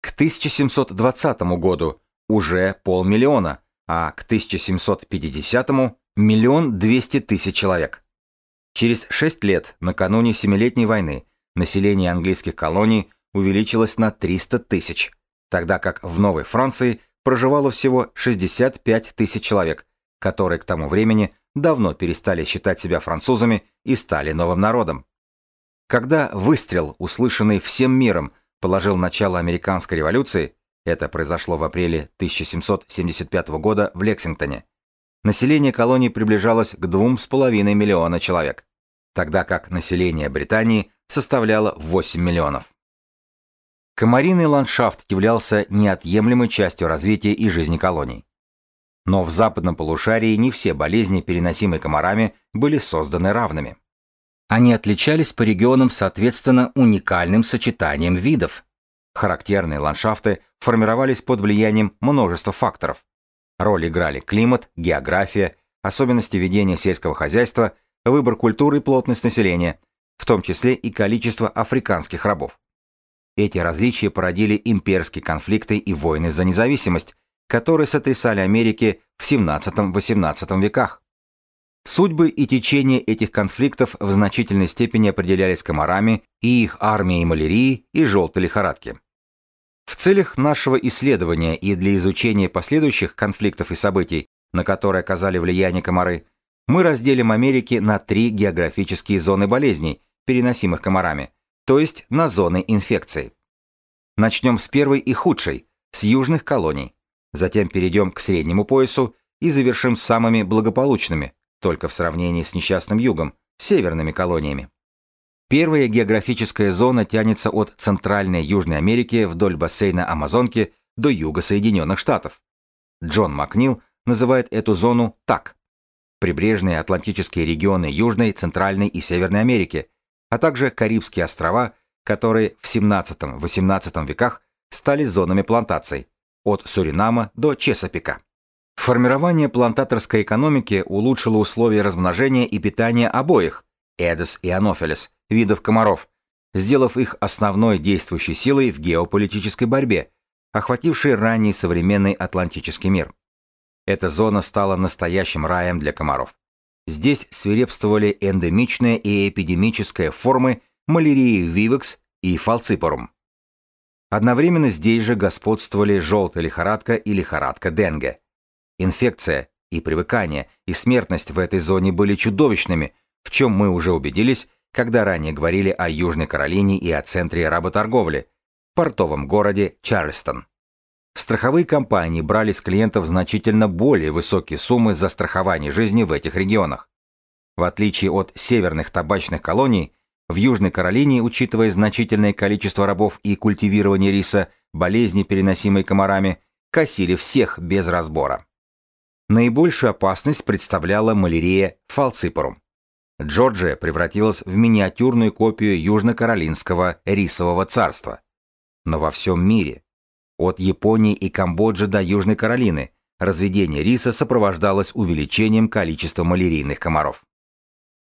К 1720 году уже полмиллиона, а к 1750 – миллион двести тысяч человек. Через шесть лет, накануне Семилетней войны, население английских колоний увеличилось на 300 тысяч, тогда как в Новой Франции проживало всего 65 тысяч человек, которые к тому времени давно перестали считать себя французами и стали новым народом. Когда выстрел, услышанный всем миром, положил начало американской революции, это произошло в апреле 1775 года в Лексингтоне, население колонии приближалось к 2,5 миллиона человек, тогда как население Британии составляло 8 миллионов. Комариный ландшафт являлся неотъемлемой частью развития и жизни колоний. Но в западном полушарии не все болезни, переносимые комарами, были созданы равными. Они отличались по регионам соответственно уникальным сочетанием видов. Характерные ландшафты формировались под влиянием множества факторов. Роль играли климат, география, особенности ведения сельского хозяйства, выбор культуры и плотность населения, в том числе и количество африканских рабов. Эти различия породили имперские конфликты и войны за независимость, которые сотрясали Америки в XVII-XVIII веках. Судьбы и течение этих конфликтов в значительной степени определялись комарами и их армией малярии и желтой лихорадки. В целях нашего исследования и для изучения последующих конфликтов и событий, на которые оказали влияние комары, мы разделим Америки на три географические зоны болезней, переносимых комарами, то есть на зоны инфекции. Начнем с первой и худшей, с южных колоний. Затем перейдем к среднему поясу и завершим самыми благополучными, только в сравнении с несчастным югом, северными колониями. Первая географическая зона тянется от Центральной Южной Америки вдоль бассейна Амазонки до юга Соединенных Штатов. Джон Макнил называет эту зону так. Прибрежные атлантические регионы Южной, Центральной и Северной Америки, а также Карибские острова, которые в 17-18 веках стали зонами плантаций, от Суринама до Чесапика. Формирование плантаторской экономики улучшило условия размножения и питания обоих, Эдес и Анофилес, видов комаров, сделав их основной действующей силой в геополитической борьбе, охватившей ранний современный Атлантический мир. Эта зона стала настоящим раем для комаров. Здесь свирепствовали эндемичные и эпидемические формы малярии вивекс и фалципорум. Одновременно здесь же господствовали желтая лихорадка и лихорадка Денге. Инфекция и привыкание, и смертность в этой зоне были чудовищными, в чем мы уже убедились, когда ранее говорили о Южной Каролине и о центре работорговли, портовом городе Чарльстон. страховые компании брали с клиентов значительно более высокие суммы за страхование жизни в этих регионах. В отличие от северных табачных колоний, в Южной Каролине, учитывая значительное количество рабов и культивирование риса, болезни, переносимые комарами, косили всех без разбора. Наибольшую опасность представляла малярия фалципорум. Джорджия превратилась в миниатюрную копию Южно-Каролинского рисового царства. Но во всем мире, от Японии и Камбоджи до Южной Каролины, разведение риса сопровождалось увеличением количества малярийных комаров.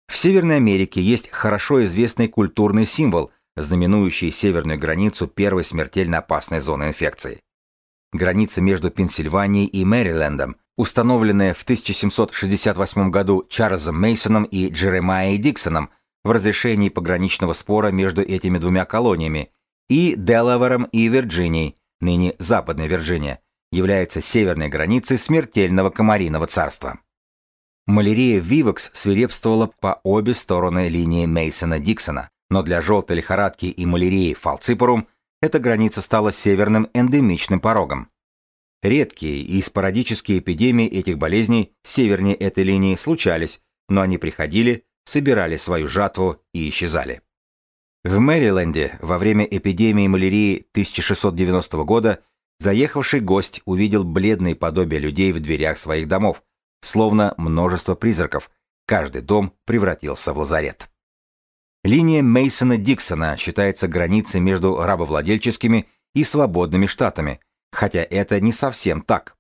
В Северной Америке есть хорошо известный культурный символ, знаменующий северную границу первой смертельно опасной зоны инфекции. Граница между Пенсильванией и Мэрилендом, установленная в 1768 году Чарльзом Мейсоном и Джеремайей Диксоном в разрешении пограничного спора между этими двумя колониями, и Делавером и Вирджинией, ныне Западная Вирджиния, является северной границей смертельного комариного царства. Малярия Вивекс свирепствовала по обе стороны линии Мейсона-Диксона, но для желтой лихорадки и малярии фалципорум эта граница стала северным эндемичным порогом. Редкие и спорадические эпидемии этих болезней севернее этой линии случались, но они приходили, собирали свою жатву и исчезали. В Мэриленде во время эпидемии малярии 1690 года заехавший гость увидел бледные подобия людей в дверях своих домов, Словно множество призраков, каждый дом превратился в лазарет. Линия Мейсона-Диксона считается границей между рабовладельческими и свободными штатами, хотя это не совсем так.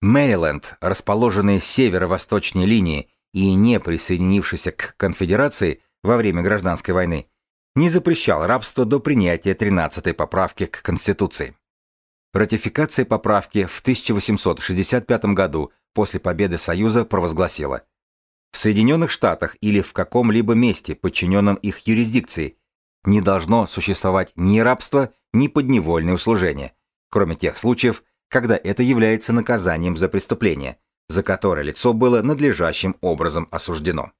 Мэриленд, расположенный северо-восточнее линии и не присоединившийся к конфедерации во время гражданской войны, не запрещал рабство до принятия 13-й поправки к Конституции. Ратификация поправки в 1865 году после победы Союза провозгласила «В Соединенных Штатах или в каком-либо месте, подчиненном их юрисдикции, не должно существовать ни рабство, ни подневольное услужение, кроме тех случаев, когда это является наказанием за преступление, за которое лицо было надлежащим образом осуждено.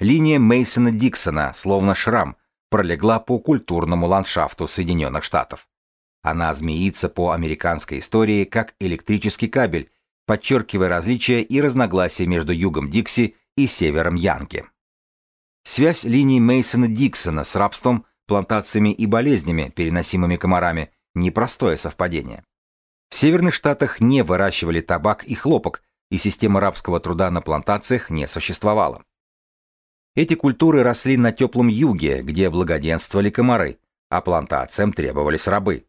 Линия Мейсона-Диксона, словно шрам, пролегла по культурному ландшафту Соединенных Штатов. Она змеится по американской истории как электрический кабель, подчеркивая различия и разногласия между югом Дикси и севером Янки. Связь линии Мейсона-Диксона с рабством, плантациями и болезнями, переносимыми комарами, непростое совпадение. В северных штатах не выращивали табак и хлопок, и система рабского труда на плантациях не существовала. Эти культуры росли на теплом юге, где благоденствовали комары, а плантациям требовались рабы.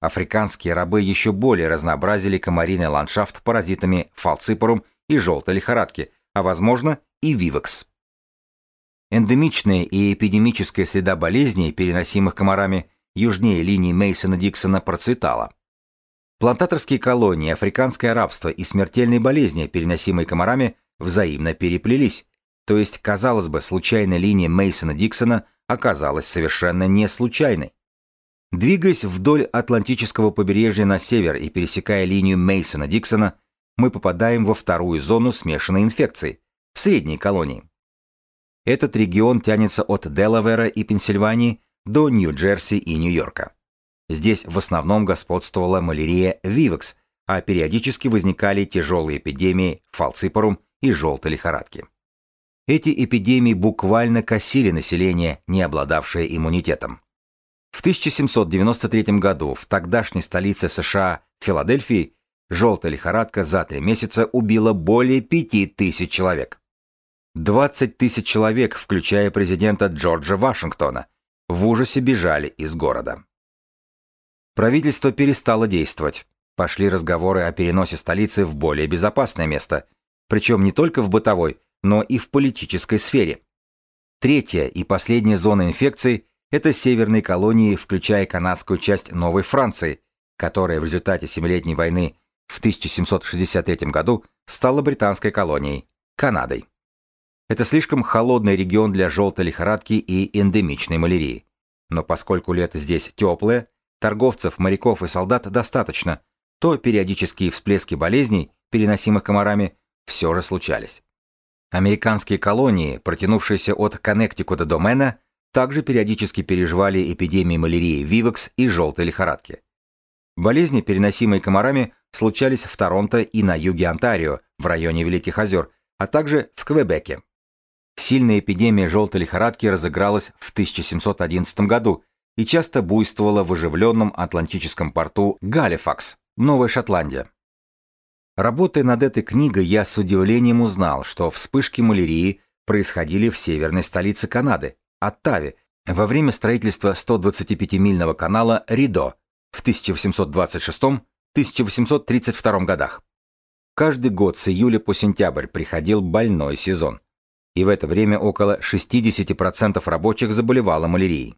Африканские рабы еще более разнообразили комариный ландшафт паразитами фалципорум и желтой лихорадки, а возможно и вивекс. Эндемичная и эпидемическая среда болезней, переносимых комарами, южнее линии Мейсона-Диксона процветала. Плантаторские колонии, африканское рабство и смертельные болезни, переносимые комарами, взаимно переплелись, то есть, казалось бы, случайная линия Мейсона-Диксона оказалась совершенно не случайной. Двигаясь вдоль Атлантического побережья на север и пересекая линию Мейсона-Диксона, мы попадаем во вторую зону смешанной инфекции, в средней колонии. Этот регион тянется от Делавера и Пенсильвании до Нью-Джерси и Нью-Йорка. Здесь в основном господствовала малярия вивекс, а периодически возникали тяжелые эпидемии фалципорум и желтой лихорадки. Эти эпидемии буквально косили население, не обладавшее иммунитетом. В 1793 году в тогдашней столице США, Филадельфии, желтая лихорадка за три месяца убила более пяти тысяч человек. 20 тысяч человек, включая президента Джорджа Вашингтона, в ужасе бежали из города. Правительство перестало действовать. Пошли разговоры о переносе столицы в более безопасное место, причем не только в бытовой, но и в политической сфере. Третья и последняя зона инфекции – это северные колонии, включая канадскую часть Новой Франции, которая в результате Семилетней войны в 1763 году стала британской колонией, Канадой. Это слишком холодный регион для желтой лихорадки и эндемичной малярии. Но поскольку лето здесь теплое, торговцев, моряков и солдат достаточно, то периодические всплески болезней, переносимых комарами, все же случались. Американские колонии, протянувшиеся от Коннектикута до Мэна, также периодически переживали эпидемии малярии Вивекс и желтой лихорадки. Болезни, переносимые комарами, случались в Торонто и на юге Онтарио, в районе Великих озер, а также в Квебеке. Сильная эпидемия желтой лихорадки разыгралась в 1711 году и часто буйствовала в оживленном атлантическом порту Галифакс, Новая Шотландия. Работая над этой книгой, я с удивлением узнал, что вспышки малярии происходили в северной столице Канады, Оттаве, во время строительства 125-мильного канала Ридо в 1826-1832 годах. Каждый год с июля по сентябрь приходил больной сезон, и в это время около 60% рабочих заболевало малярией.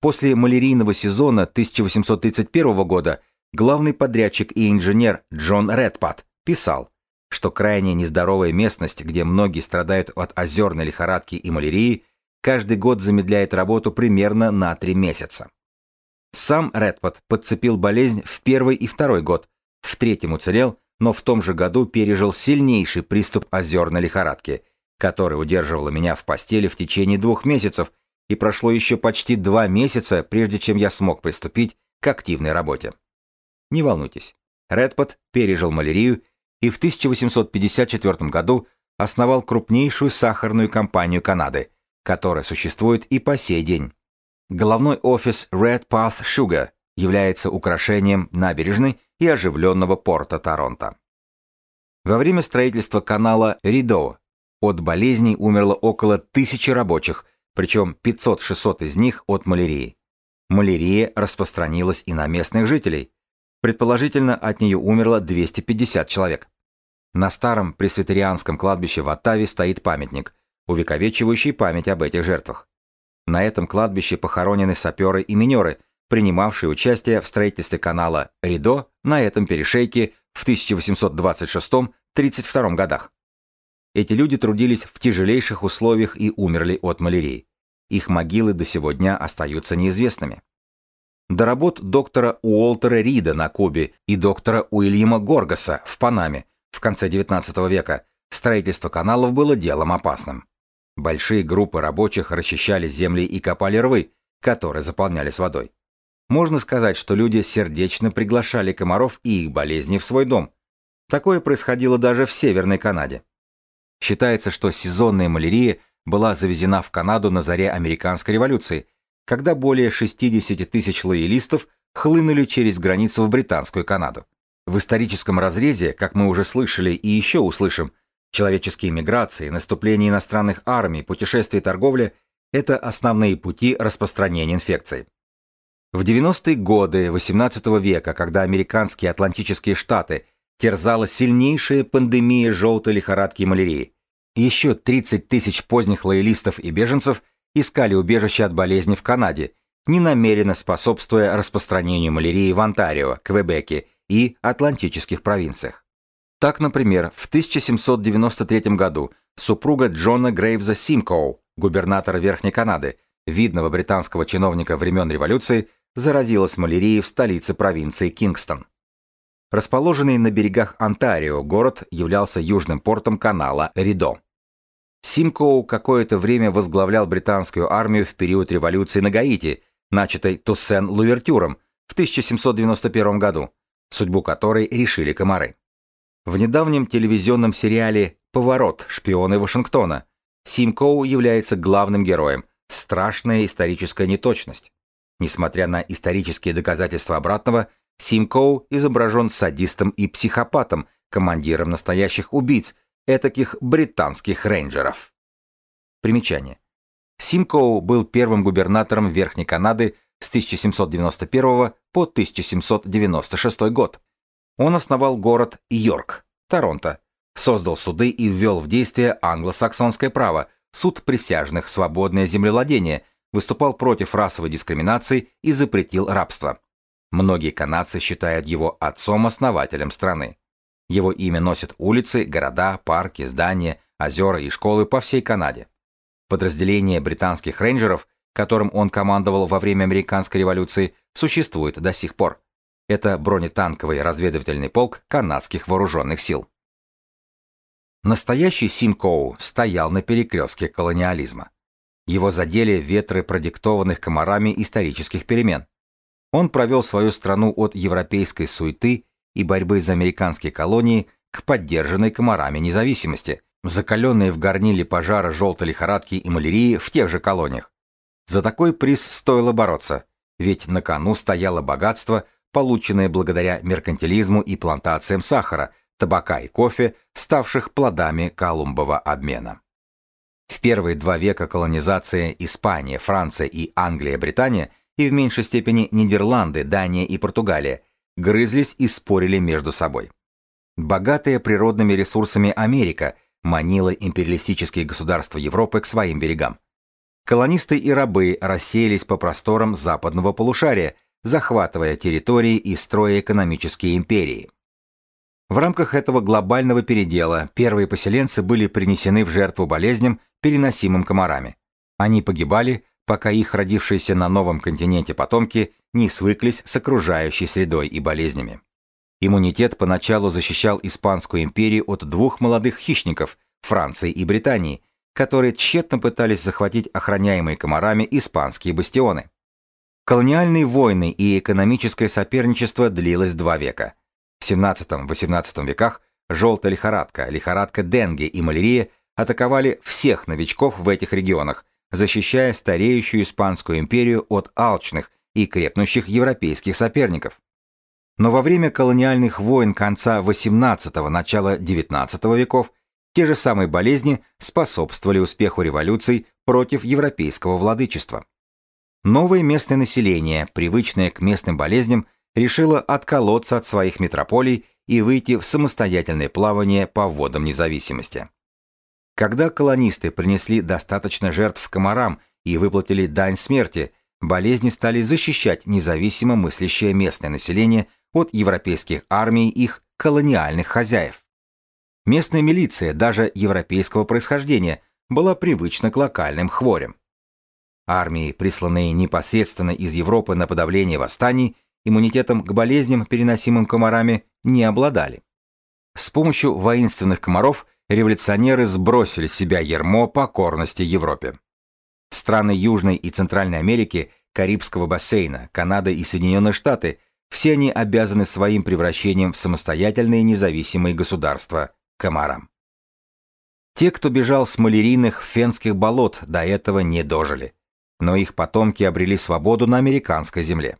После малярийного сезона 1831 года главный подрядчик и инженер Джон Редпад писал, что крайне нездоровая местность, где многие страдают от озерной лихорадки и малярии, каждый год замедляет работу примерно на 3 месяца. Сам Редпад подцепил болезнь в первый и второй год, в третьем уцелел, но в том же году пережил сильнейший приступ озерной лихорадки, который удерживала меня в постели в течение двух месяцев, и прошло еще почти два месяца, прежде чем я смог приступить к активной работе. Не волнуйтесь, Редпад пережил малярию и в 1854 году основал крупнейшую сахарную компанию Канады, которая существует и по сей день. Головной офис Red Path Sugar является украшением набережной и оживленного порта Торонто. Во время строительства канала Ридо от болезней умерло около тысячи рабочих, причем 500-600 из них от малярии. Малярия распространилась и на местных жителей. Предположительно, от нее умерло 250 человек. На старом пресвитерианском кладбище в Оттаве стоит памятник, увековечивающий память об этих жертвах. На этом кладбище похоронены саперы и минеры, принимавшие участие в строительстве канала Ридо на этом перешейке в 1826-32 годах. Эти люди трудились в тяжелейших условиях и умерли от малярии. Их могилы до сего дня остаются неизвестными. До работ доктора Уолтера Рида на Кубе и доктора Уильяма Горгаса в Панаме в конце XIX века строительство каналов было делом опасным. Большие группы рабочих расчищали земли и копали рвы, которые заполнялись водой. Можно сказать, что люди сердечно приглашали комаров и их болезни в свой дом. Такое происходило даже в Северной Канаде. Считается, что сезонная малярия была завезена в Канаду на заре американской революции, когда более 60 тысяч лоялистов хлынули через границу в британскую Канаду. В историческом разрезе, как мы уже слышали и еще услышим, Человеческие миграции, наступление иностранных армий, путешествия и торговля – это основные пути распространения инфекции. В 90-е годы XVIII века, когда американские Атлантические штаты терзала сильнейшая пандемия желтой лихорадки и малярии, еще 30 тысяч поздних лоялистов и беженцев искали убежище от болезни в Канаде, ненамеренно способствуя распространению малярии в Онтарио, Квебеке и Атлантических провинциях. Так, например, в 1793 году супруга Джона Грейвза Симкоу, губернатора Верхней Канады, видного британского чиновника времен революции, заразилась малярией в столице провинции Кингстон. Расположенный на берегах Онтарио, город являлся южным портом канала Ридо. Симкоу какое-то время возглавлял британскую армию в период революции на Гаити, начатой Туссен Лувертюром в 1791 году, судьбу которой решили комары. В недавнем телевизионном сериале «Поворот. Шпионы Вашингтона» Симкоу является главным героем. Страшная историческая неточность. Несмотря на исторические доказательства обратного, Симкоу изображен садистом и психопатом, командиром настоящих убийц, этаких британских рейнджеров. Примечание. Симкоу был первым губернатором Верхней Канады с 1791 по 1796 год. Он основал город Йорк, Торонто, создал суды и ввел в действие англосаксонское право, суд присяжных, свободное землевладение, выступал против расовой дискриминации и запретил рабство. Многие канадцы считают его отцом-основателем страны. Его имя носят улицы, города, парки, здания, озера и школы по всей Канаде. Подразделение британских рейнджеров, которым он командовал во время американской революции, существует до сих пор. Это бронетанковый разведывательный полк канадских вооруженных сил. Настоящий Симкоу стоял на перекрестке колониализма. Его задели ветры продиктованных комарами исторических перемен. он провел свою страну от европейской суеты и борьбы за американские колонии к поддержанной комарами независимости, закаленной в горниле пожара желтой лихорадки и малярии в тех же колониях. За такой приз стоило бороться, ведь на кону стояло богатство, полученное благодаря меркантилизму и плантациям сахара, табака и кофе, ставших плодами Колумбова обмена. В первые два века колонизации Испания, Франция и Англия-Британия и в меньшей степени Нидерланды, Дания и Португалия грызлись и спорили между собой. Богатая природными ресурсами Америка манила империалистические государства Европы к своим берегам. Колонисты и рабы рассеялись по просторам западного полушария, захватывая территории и строя экономические империи. В рамках этого глобального передела первые поселенцы были принесены в жертву болезням, переносимым комарами. Они погибали, пока их родившиеся на новом континенте потомки не свыклись с окружающей средой и болезнями. Иммунитет поначалу защищал Испанскую империю от двух молодых хищников – Франции и Британии, которые тщетно пытались захватить охраняемые комарами испанские бастионы. Колониальные войны и экономическое соперничество длилось два века. В 17-18 веках желтая лихорадка, лихорадка Денге и малярия атаковали всех новичков в этих регионах, защищая стареющую Испанскую империю от алчных и крепнущих европейских соперников. Но во время колониальных войн конца XVIII – начала XIX веков те же самые болезни способствовали успеху революций против европейского владычества. Новое местное население, привычное к местным болезням, решило отколоться от своих метрополий и выйти в самостоятельное плавание по водам независимости. Когда колонисты принесли достаточно жертв комарам и выплатили дань смерти, болезни стали защищать независимо мыслящее местное население от европейских армий их колониальных хозяев. Местная милиция, даже европейского происхождения, была привычна к локальным хворям. Армии, присланные непосредственно из Европы на подавление восстаний, иммунитетом к болезням, переносимым комарами, не обладали. С помощью воинственных комаров революционеры сбросили с себя ермо покорности Европе. Страны Южной и Центральной Америки, Карибского бассейна, Канада и Соединенные Штаты – все они обязаны своим превращением в самостоятельные независимые государства комарам. Те, кто бежал с малярийных фенских болот, до этого не дожили. Но их потомки обрели свободу на американской земле.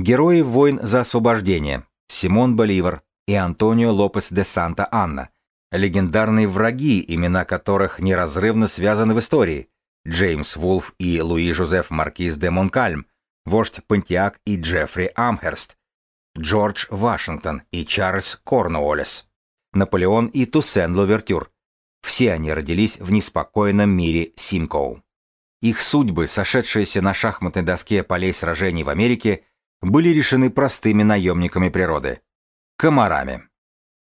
Герои войн за освобождение – Симон Боливар и Антонио Лопес де Санта-Анна, легендарные враги, имена которых неразрывно связаны в истории – Джеймс Вулф и Луи Жозеф Маркиз де Монкальм, вождь Пантиак и Джеффри Амхерст, Джордж Вашингтон и Чарльз Корнуоллес, Наполеон и Туссен Лувертюр. Все они родились в неспокойном мире Симкоу. Их судьбы, сошедшиеся на шахматной доске полей сражений в Америке, были решены простыми наемниками природы – комарами.